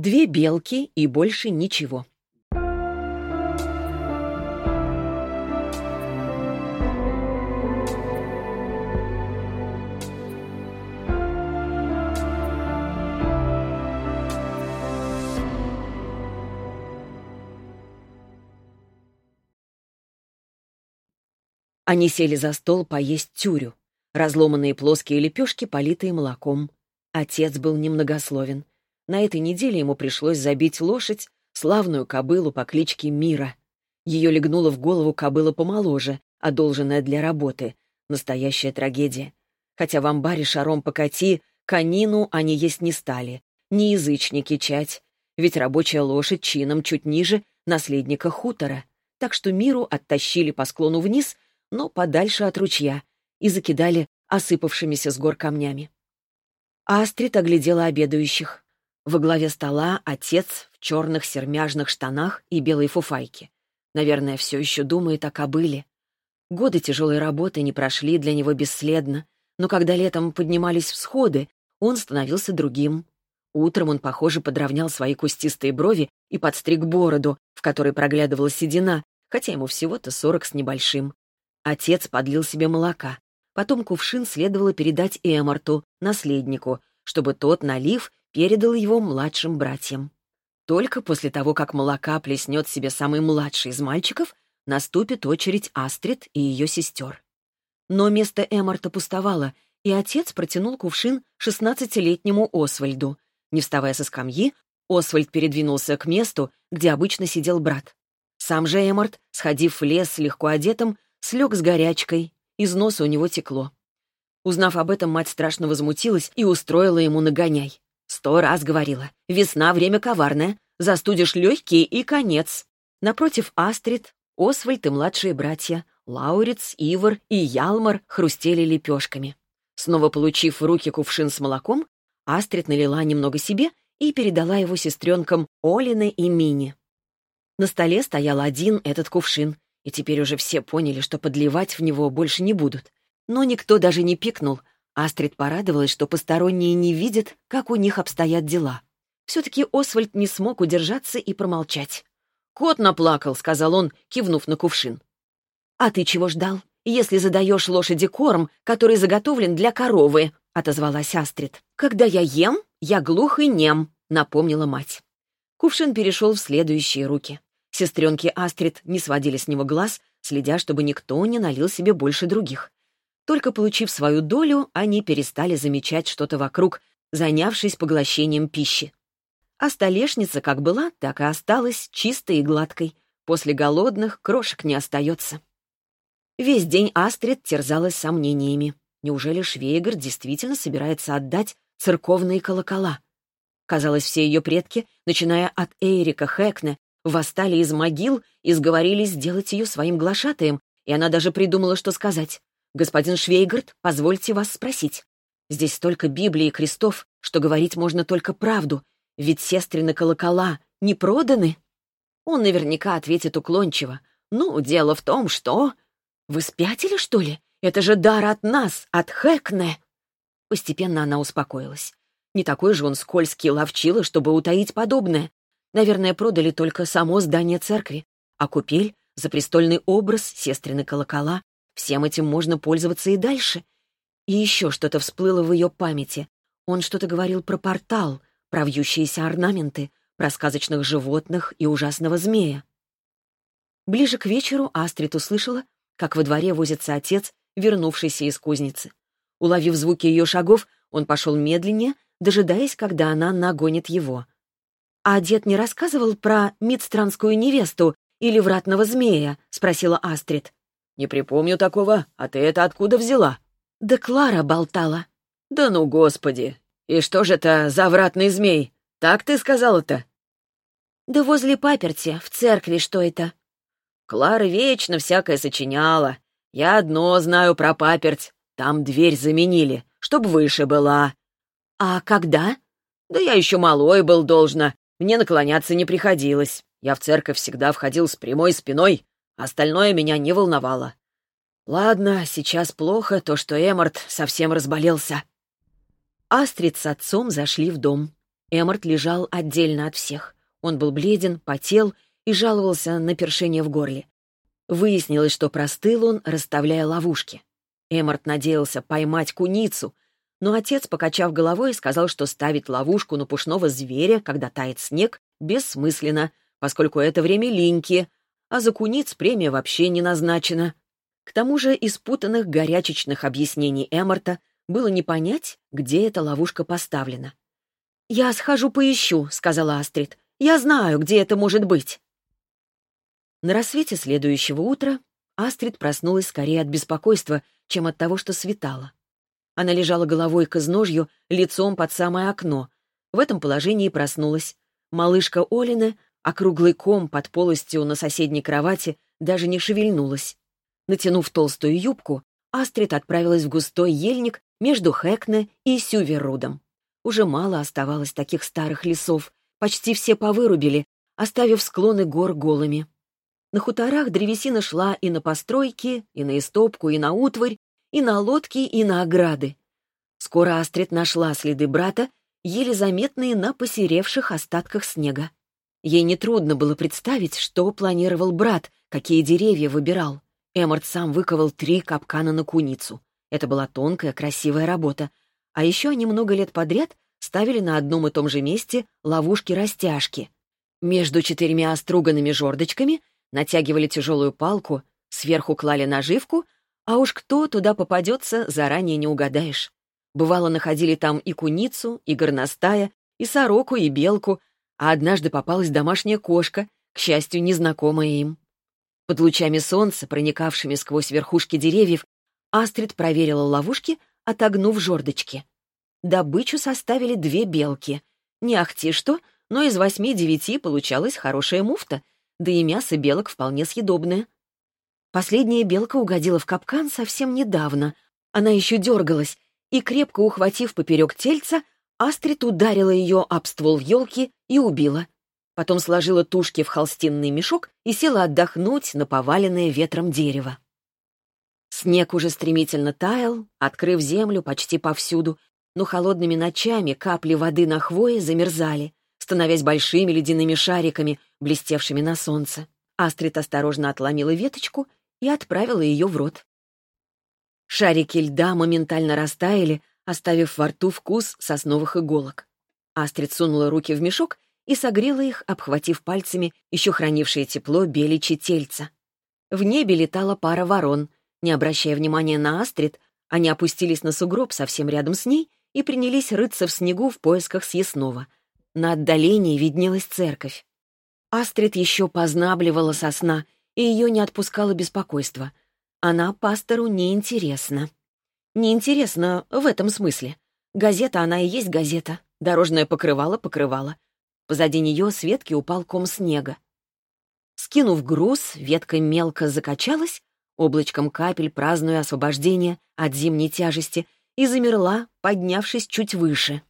Две белки и больше ничего. Они сели за стол поесть тюрю. Разломанные плоские лепешки, политые молоком. Отец был немногословен. На этой неделе ему пришлось забить лошадь, славную кобылу по кличке Мира. Ее легнула в голову кобыла помоложе, одолженная для работы. Настоящая трагедия. Хотя в амбаре шаром покати, конину они есть не стали. Ни язычники чать. Ведь рабочая лошадь чином чуть ниже наследника хутора. Так что Миру оттащили по склону вниз — но подальше от ручья, и закидали осыпавшимися с гор камнями. Астрид оглядела обедающих. Во главе стола отец в черных сермяжных штанах и белой фуфайке. Наверное, все еще думает о кобыле. Годы тяжелой работы не прошли для него бесследно, но когда летом поднимались всходы, он становился другим. Утром он, похоже, подровнял свои кустистые брови и подстриг бороду, в которой проглядывала седина, хотя ему всего-то сорок с небольшим. Отец подлил себе молока. Потом кувшин следовало передать Эмарту, наследнику, чтобы тот, налив, передал его младшим братьям. Только после того, как молока плеснет себе самый младший из мальчиков, наступит очередь Астрид и ее сестер. Но место Эмарта пустовало, и отец протянул кувшин шестнадцатилетнему Освальду. Не вставая со скамьи, Освальд передвинулся к месту, где обычно сидел брат. Сам же Эмарт, сходив в лес легко одетым, слег с горячкой, из носа у него текло. Узнав об этом, мать страшно возмутилась и устроила ему нагоняй. Сто раз говорила, весна — время коварное, застудишь легкие и конец. Напротив Астрид, Освальд и младшие братья, Лауриц, Ивар и Ялмар хрустели лепешками. Снова получив в руки кувшин с молоком, Астрид налила немного себе и передала его сестренкам Олине и Мине. На столе стоял один этот кувшин, и теперь уже все поняли, что подливать в него больше не будут. Но никто даже не пикнул. Астрид порадовалась, что посторонние не видят, как у них обстоят дела. Все-таки Освальд не смог удержаться и промолчать. «Кот наплакал», — сказал он, кивнув на кувшин. «А ты чего ждал? Если задаешь лошади корм, который заготовлен для коровы», — отозвалась Астрид. «Когда я ем, я глух и нем», — напомнила мать. Кувшин перешел в следующие руки. Сестренки Астрид не сводили с него глаз, следя, чтобы никто не налил себе больше других. Только получив свою долю, они перестали замечать что-то вокруг, занявшись поглощением пищи. А столешница как была, так и осталась чистой и гладкой. После голодных крошек не остается. Весь день Астрид терзалась сомнениями. Неужели Швейгар действительно собирается отдать церковные колокола? Казалось, все ее предки, начиная от Эрика Хэкне восстали из могил и сговорились сделать ее своим глашатаем, и она даже придумала, что сказать. «Господин Швейгард, позвольте вас спросить. Здесь столько Библии и крестов, что говорить можно только правду, ведь сестрины колокола не проданы». Он наверняка ответит уклончиво. «Ну, дело в том, что...» «Вы спятили, что ли? Это же дар от нас, от Хэкне!» Постепенно она успокоилась. Не такой же он скользкий ловчила, чтобы утаить подобное. Наверное, продали только само здание церкви, а купель, запрестольный образ, сестрины колокола. Всем этим можно пользоваться и дальше. И еще что-то всплыло в ее памяти. Он что-то говорил про портал, про вьющиеся орнаменты, про сказочных животных и ужасного змея. Ближе к вечеру Астрид услышала, как во дворе возится отец, вернувшийся из кузницы. Уловив звуки ее шагов, он пошел медленнее, дожидаясь, когда она нагонит его — «А дед не рассказывал про мидстранскую невесту или вратного змея?» — спросила Астрид. «Не припомню такого. А ты это откуда взяла?» «Да Клара болтала». «Да ну, господи! И что же это за вратный змей? Так ты сказала-то?» «Да возле паперти, в церкви что это?» «Клара вечно всякое сочиняла. Я одно знаю про паперть. Там дверь заменили, чтоб выше была». «А когда?» «Да я еще малой был, должно. Мне наклоняться не приходилось. Я в церковь всегда входил с прямой спиной, остальное меня не волновало. Ладно, сейчас плохо то, что Эммарт совсем разболелся. Астрид с отцом зашли в дом. Эммарт лежал отдельно от всех. Он был бледен, потел и жаловался на першение в горле. Выяснилось, что простыл он, расставляя ловушки. Эммарт надеялся поймать куницу, но отец, покачав головой, сказал, что ставить ловушку на пушного зверя, когда тает снег, бессмысленно, поскольку это время линьки, а за куниц премия вообще не назначена. К тому же из путанных горячечных объяснений Эммарта было не понять, где эта ловушка поставлена. «Я схожу поищу», — сказала Астрид. «Я знаю, где это может быть». На рассвете следующего утра Астрид проснулась скорее от беспокойства, чем от того, что светало. Она лежала головой к изножью, лицом под самое окно. В этом положении проснулась. Малышка Олина, округлый ком под полостью на соседней кровати, даже не шевельнулась. Натянув толстую юбку, Астрид отправилась в густой ельник между Хэкне и Сюверрудом. Уже мало оставалось таких старых лесов, почти все повырубили, оставив склоны гор голыми. На хуторах древесина шла и на постройки, и на истопку, и на утварь, и на лодки, и на ограды. Скоро Астрид нашла следы брата, еле заметные на посеревших остатках снега. Ей нетрудно было представить, что планировал брат, какие деревья выбирал. Эммард сам выковал три капкана на куницу. Это была тонкая, красивая работа. А еще они много лет подряд ставили на одном и том же месте ловушки-растяжки. Между четырьмя оструганными жердочками натягивали тяжелую палку, сверху клали наживку, а уж кто туда попадется, заранее не угадаешь. Бывало, находили там и куницу, и горностая, и сороку, и белку, а однажды попалась домашняя кошка, к счастью, незнакомая им. Под лучами солнца, проникавшими сквозь верхушки деревьев, Астрид проверила ловушки, отогнув жердочки. Добычу составили две белки. Не ахти что, но из восьми-девяти получалась хорошая муфта, да и мясо белок вполне съедобное. Последняя белка угодила в капкан совсем недавно. Она еще дергалась, и, крепко ухватив поперек тельца, Астрид ударила ее об ствол елки и убила. Потом сложила тушки в холстинный мешок и села отдохнуть на поваленное ветром дерево. Снег уже стремительно таял, открыв землю почти повсюду, но холодными ночами капли воды на хвое замерзали, становясь большими ледяными шариками, блестевшими на солнце. Астрид осторожно отломила веточку и отправила ее в рот. Шарики льда моментально растаяли, оставив во рту вкус сосновых иголок. Астрид сунула руки в мешок и согрела их, обхватив пальцами еще хранившее тепло беличье тельца. В небе летала пара ворон. Не обращая внимания на Астрид, они опустились на сугроб совсем рядом с ней и принялись рыться в снегу в поисках съестного. На отдалении виднелась церковь. Астрид еще познабливала со сна, и ее не отпускало беспокойство. Она пастору неинтересна. Неинтересна в этом смысле. Газета она и есть газета. Дорожное покрывало — покрывало. Позади нее с ветки упал ком снега. Скинув груз, ветка мелко закачалась, облачком капель празднуя освобождение от зимней тяжести, и замерла, поднявшись чуть выше.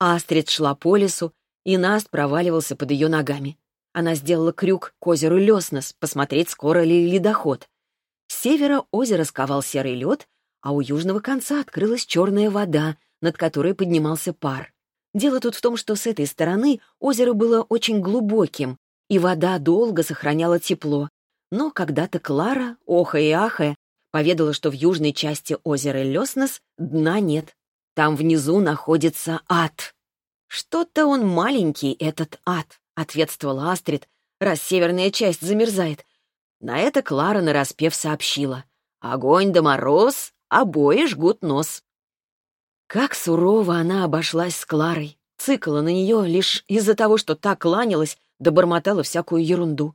Астрид шла по лесу, и Наст проваливался под ее ногами. Она сделала крюк к озеру Леснос, посмотреть, скоро ли ледоход. С севера озеро сковал серый лед, а у южного конца открылась черная вода, над которой поднимался пар. Дело тут в том, что с этой стороны озеро было очень глубоким, и вода долго сохраняла тепло. Но когда-то Клара, охая и ахая, поведала, что в южной части озера Леснос дна нет. Там внизу находится ад. «Что-то он маленький, этот ад», — ответствовала Астрид, раз северная часть замерзает. На это Клара нараспев сообщила. «Огонь да мороз, обои жгут нос». Как сурово она обошлась с Кларой. Цикала на нее лишь из-за того, что так кланялась, да бормотала всякую ерунду.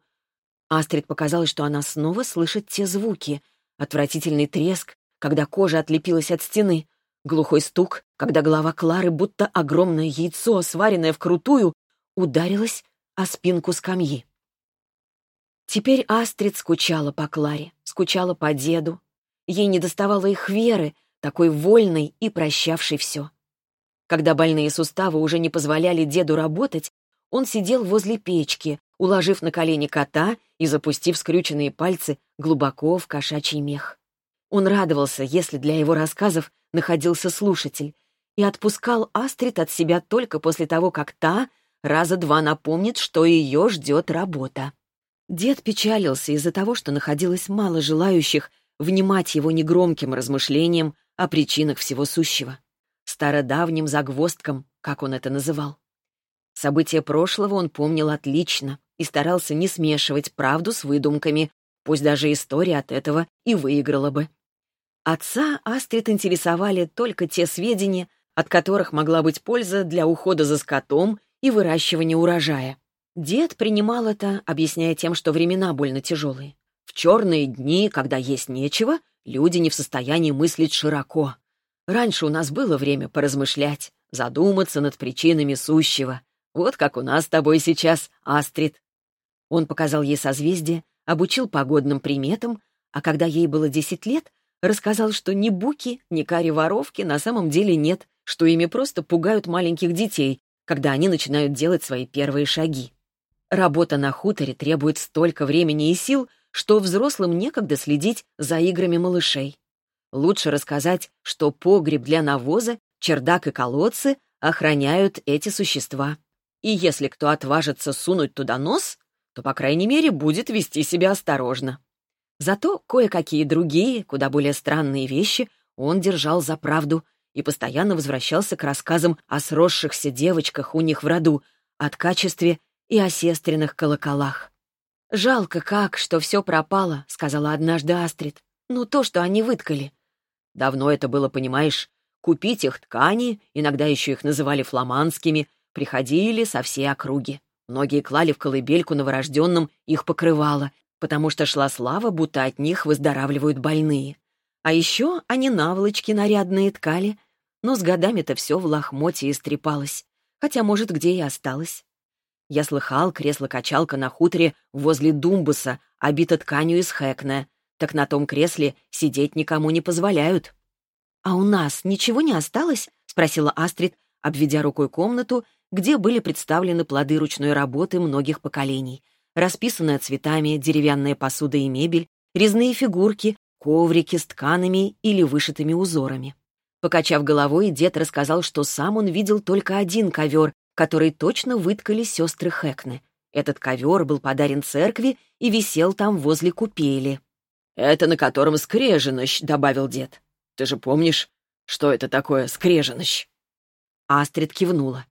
Астрид показалось, что она снова слышит те звуки. Отвратительный треск, когда кожа отлепилась от стены. Глухой стук, когда голова Клары, будто огромное яйцо, сваренное вкрутую, ударилась о спинку скамьи. Теперь Астрид скучала по Кларе, скучала по деду. Ей не доставало их веры, такой вольной и прощавшей все. Когда больные суставы уже не позволяли деду работать, он сидел возле печки, уложив на колени кота и запустив скрюченные пальцы глубоко в кошачий мех. Он радовался, если для его рассказов находился слушатель, и отпускал Астрид от себя только после того, как та раза два напомнит, что ее ждет работа. Дед печалился из-за того, что находилось мало желающих внимать его негромким размышлениям о причинах всего сущего. Стародавним загвоздкам, как он это называл. События прошлого он помнил отлично и старался не смешивать правду с выдумками, пусть даже история от этого и выиграла бы. Отца Астрид интересовали только те сведения, от которых могла быть польза для ухода за скотом и выращивания урожая. Дед принимал это, объясняя тем, что времена больно тяжелые. В черные дни, когда есть нечего, люди не в состоянии мыслить широко. Раньше у нас было время поразмышлять, задуматься над причинами сущего. Вот как у нас с тобой сейчас, Астрид. Он показал ей созвездие, обучил погодным приметам, а когда ей было десять лет, рассказал, что ни буки, ни кари-воровки на самом деле нет, что ими просто пугают маленьких детей, когда они начинают делать свои первые шаги. Работа на хуторе требует столько времени и сил, что взрослым некогда следить за играми малышей. Лучше рассказать, что погреб для навоза, чердак и колодцы охраняют эти существа. И если кто отважится сунуть туда нос, то, по крайней мере, будет вести себя осторожно. Зато кое-какие другие, куда более странные вещи он держал за правду и постоянно возвращался к рассказам о сросшихся девочках у них в роду, о качестве и о сестренных колоколах. «Жалко как, что все пропало», — сказала однажды Астрид. «Ну, то, что они выткали». Давно это было, понимаешь. Купить их ткани, иногда еще их называли фламандскими, приходили со всей округи. Многие клали в колыбельку новорожденным их покрывало, потому что шла слава, будто от них выздоравливают больные. А еще они наволочки нарядные ткали, но с годами-то все в лохмоте истрепалось, хотя, может, где и осталось. Я слыхал, кресло-качалка на хуторе возле Думбуса обито тканью из хэкне, так на том кресле сидеть никому не позволяют. «А у нас ничего не осталось?» — спросила Астрид, обведя рукой комнату, где были представлены плоды ручной работы многих поколений, расписанная цветами деревянная посуда и мебель, резные фигурки, коврики с тканами или вышитыми узорами. Покачав головой, дед рассказал, что сам он видел только один ковер, который точно выткали сестры Хэкны. Этот ковер был подарен церкви и висел там возле купели. «Это на котором скреженощ», — добавил дед. «Ты же помнишь, что это такое скреженощ?» Астрид кивнула.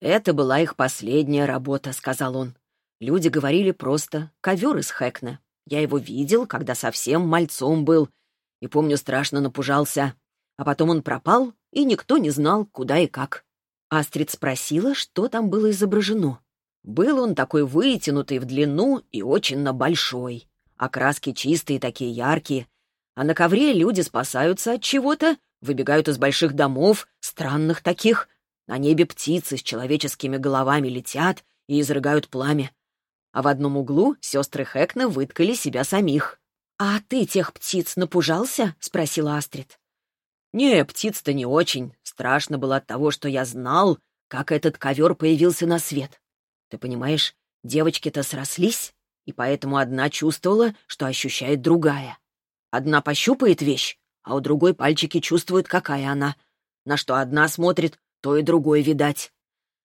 «Это была их последняя работа», — сказал он. Люди говорили просто «ковер из Хэкна». Я его видел, когда совсем мальцом был. И, помню, страшно напужался. А потом он пропал, и никто не знал, куда и как. Астрид спросила, что там было изображено. Был он такой вытянутый в длину и очень на большой. Окраски чистые, такие яркие. А на ковре люди спасаются от чего-то, выбегают из больших домов, странных таких. На небе птицы с человеческими головами летят и изрыгают пламя а в одном углу сестры Хэкна выткали себя самих. «А ты тех птиц напужался?» — спросила Астрид. «Не, птиц-то не очень. Страшно было от того, что я знал, как этот ковер появился на свет. Ты понимаешь, девочки-то срослись, и поэтому одна чувствовала, что ощущает другая. Одна пощупает вещь, а у другой пальчики чувствуют, какая она. На что одна смотрит, то и другой видать.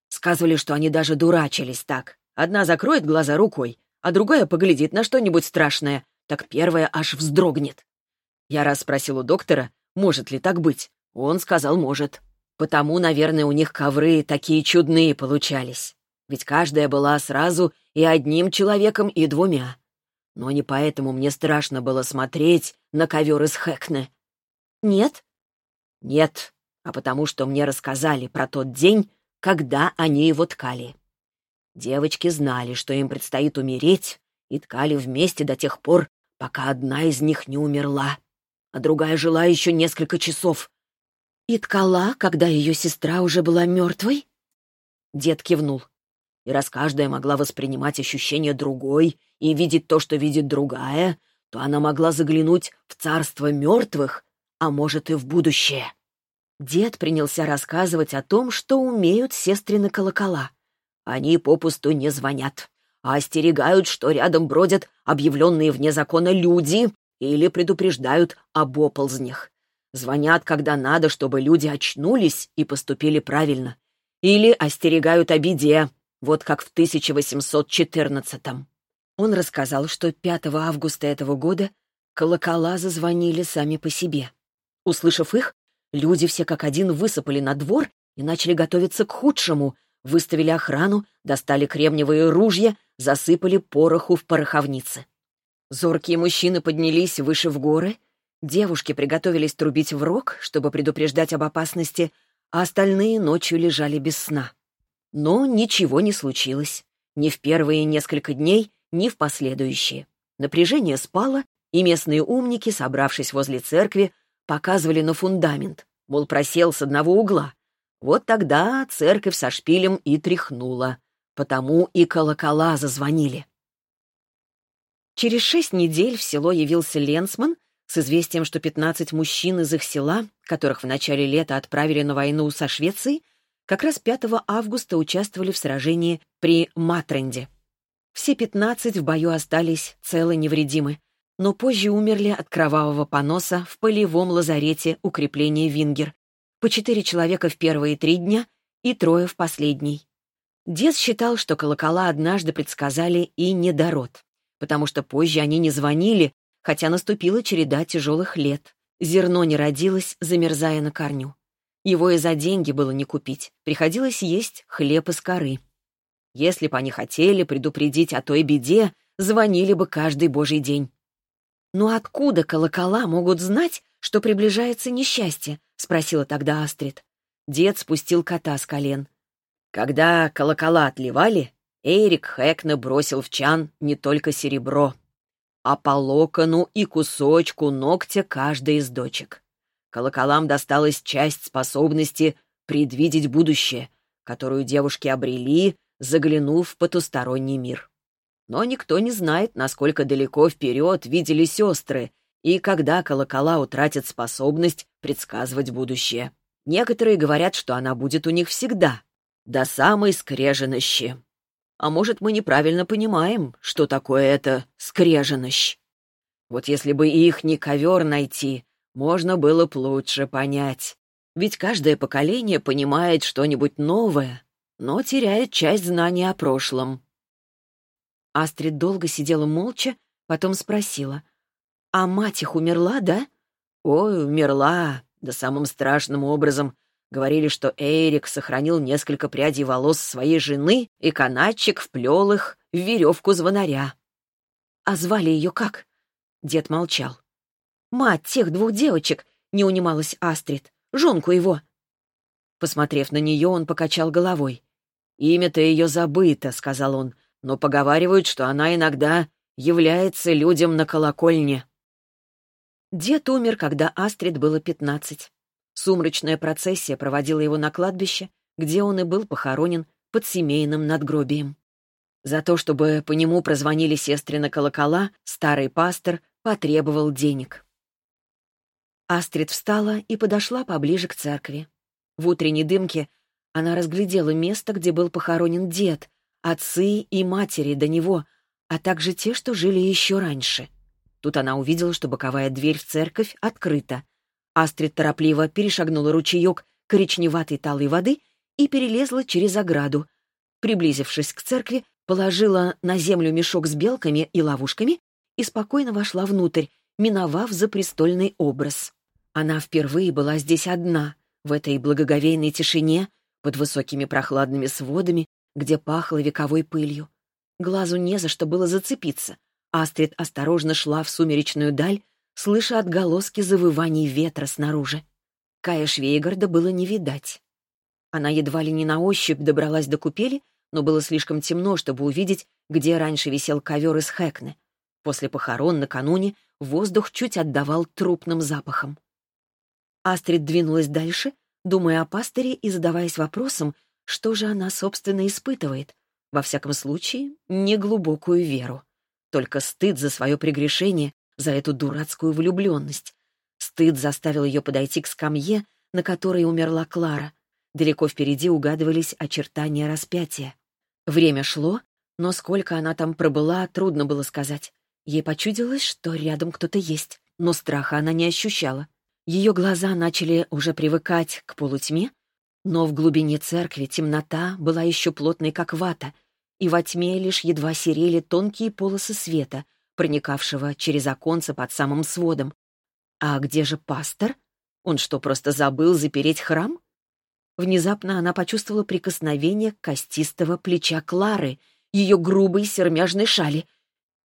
Сказывали, что они даже дурачились так, Одна закроет глаза рукой, а другая поглядит на что-нибудь страшное, так первая аж вздрогнет. Я раз спросил у доктора, может ли так быть. Он сказал, может. Потому, наверное, у них ковры такие чудные получались. Ведь каждая была сразу и одним человеком, и двумя. Но не поэтому мне страшно было смотреть на ковер из Хэкне. Нет? Нет, а потому что мне рассказали про тот день, когда они его ткали. Девочки знали, что им предстоит умереть, и ткали вместе до тех пор, пока одна из них не умерла, а другая жила еще несколько часов. И ткала, когда ее сестра уже была мертвой? Дед кивнул. И раз каждая могла воспринимать ощущения другой и видеть то, что видит другая, то она могла заглянуть в царство мертвых, а может и в будущее. Дед принялся рассказывать о том, что умеют сестрины колокола — они попусту не звонят, а остерегают, что рядом бродят объявленные вне закона люди или предупреждают об оползнях. звонят, когда надо, чтобы люди очнулись и поступили правильно. Или остерегают о беде, вот как в 1814-м. Он рассказал, что 5 августа этого года колокола зазвонили сами по себе. Услышав их, люди все как один высыпали на двор и начали готовиться к худшему, выставили охрану, достали кремниевые ружья, засыпали пороху в пороховнице. Зоркие мужчины поднялись выше в горы, девушки приготовились трубить в рог, чтобы предупреждать об опасности, а остальные ночью лежали без сна. Но ничего не случилось. Ни в первые несколько дней, ни в последующие. Напряжение спало, и местные умники, собравшись возле церкви, показывали на фундамент, мол, просел с одного угла. Вот тогда церковь со шпилем и тряхнула, потому и колокола зазвонили. Через шесть недель в село явился Ленсман с известием, что 15 мужчин из их села, которых в начале лета отправили на войну со Швецией, как раз 5 августа участвовали в сражении при Матренде. Все 15 в бою остались целы невредимы, но позже умерли от кровавого поноса в полевом лазарете укрепления Вингер. По четыре человека в первые три дня и трое в последний. Дед считал, что колокола однажды предсказали и недород, потому что позже они не звонили, хотя наступила череда тяжелых лет. Зерно не родилось, замерзая на корню. Его и за деньги было не купить, приходилось есть хлеб из коры. Если бы они хотели предупредить о той беде, звонили бы каждый божий день. «Но откуда колокола могут знать, что приближается несчастье?» — спросила тогда Астрид. Дед спустил кота с колен. Когда колокола отливали, Эрик Хэкне бросил в чан не только серебро, а по локону и кусочку ногтя каждой из дочек. Колоколам досталась часть способности предвидеть будущее, которую девушки обрели, заглянув в потусторонний мир. Но никто не знает, насколько далеко вперед видели сестры и когда колокола утратят способность предсказывать будущее. Некоторые говорят, что она будет у них всегда, до самой скреженощи. А может, мы неправильно понимаем, что такое это скреженощ? Вот если бы их не ковер найти, можно было б лучше понять. Ведь каждое поколение понимает что-нибудь новое, но теряет часть знаний о прошлом. Астрид долго сидела молча, потом спросила. «А мать их умерла, да?» «Ой, умерла, да самым страшным образом. Говорили, что Эрик сохранил несколько прядей волос своей жены, и канатчик вплел их в веревку звонаря». «А звали ее как?» Дед молчал. «Мать тех двух девочек!» — не унималась Астрид. «Жонку его!» Посмотрев на нее, он покачал головой. «Имя-то ее забыто», — сказал он, «но поговаривают, что она иногда является людям на колокольне». Дед умер, когда Астрид было пятнадцать. Сумрачная процессия проводила его на кладбище, где он и был похоронен под семейным надгробием. За то, чтобы по нему прозвонили сестры на колокола, старый пастор потребовал денег. Астрид встала и подошла поближе к церкви. В утренней дымке она разглядела место, где был похоронен дед, отцы и матери до него, а также те, что жили еще раньше. Тут она увидела, что боковая дверь в церковь открыта. Астрид торопливо перешагнула ручеек коричневатой талой воды и перелезла через ограду. Приблизившись к церкви, положила на землю мешок с белками и ловушками и спокойно вошла внутрь, миновав запрестольный образ. Она впервые была здесь одна, в этой благоговейной тишине, под высокими прохладными сводами, где пахло вековой пылью. Глазу не за что было зацепиться. Астрид осторожно шла в сумеречную даль, слыша отголоски завываний ветра снаружи. Кая Швейгарда было не видать. Она едва ли не на ощупь добралась до купели, но было слишком темно, чтобы увидеть, где раньше висел ковер из Хэкне. После похорон накануне воздух чуть отдавал трупным запахом. Астрид двинулась дальше, думая о пастыре и задаваясь вопросом, что же она, собственно, испытывает. Во всяком случае, не глубокую веру. Только стыд за свое прегрешение, за эту дурацкую влюбленность. Стыд заставил ее подойти к скамье, на которой умерла Клара. Далеко впереди угадывались очертания распятия. Время шло, но сколько она там пробыла, трудно было сказать. Ей почудилось, что рядом кто-то есть, но страха она не ощущала. Ее глаза начали уже привыкать к полутьме, но в глубине церкви темнота была еще плотной, как вата, и во тьме лишь едва серели тонкие полосы света, проникавшего через оконце под самым сводом. А где же пастор? Он что, просто забыл запереть храм? Внезапно она почувствовала прикосновение костистого плеча Клары, ее грубой сермяжной шали.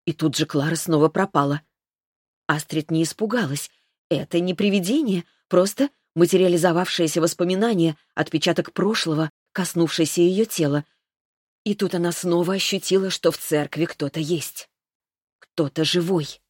И тут же Клара снова пропала. Астрид не испугалась. Это не привидение, просто материализовавшееся воспоминание, отпечаток прошлого, коснувшийся ее тела. И тут она снова ощутила, что в церкви кто-то есть. Кто-то живой.